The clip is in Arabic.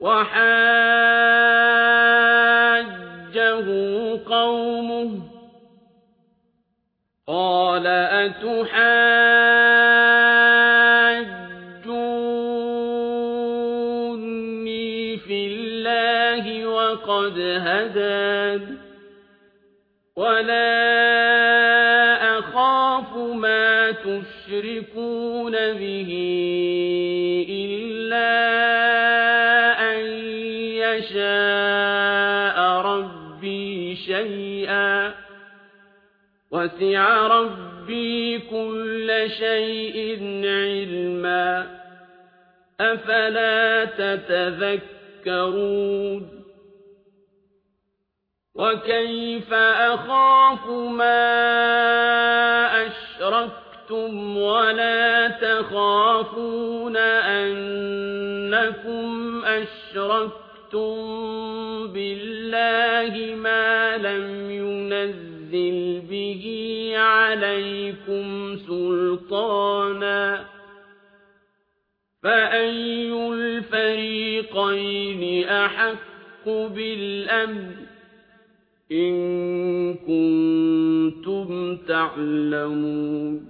وَحَاجَّهُ قَوْمُهُ قَالَ أَتُحَاجُّونِّي فِي اللَّهِ وَقَدْ هَدَانِ وَلَا أَخَافُ مَا تُشْرِكُونَ بِهِ يَشَاءَ رَبِّي شَيْئًا. وَسِعَ رَبِّي كُلَّ شَيْءٍ عِلْمًا. أَفَلَا تَتَذَكَّرُونَ؟ وَكَيْفَ أَخَافُ مَا أَشْرَكْتُمْ وَلَا تَخَافُونَ أَنَّكُمْ أَشْرَكْتُم؟ بِاللَّهِ مَا لَمْ يُنَزِّلْ بِهِ عَلَيْكُمْ سُلْطَانًا فَأَيُّ الْفَرِيقَيْنِ أَحَقُّ بِالْأَمْنِ إِن كُنتُمْ تَعْلَمُونَ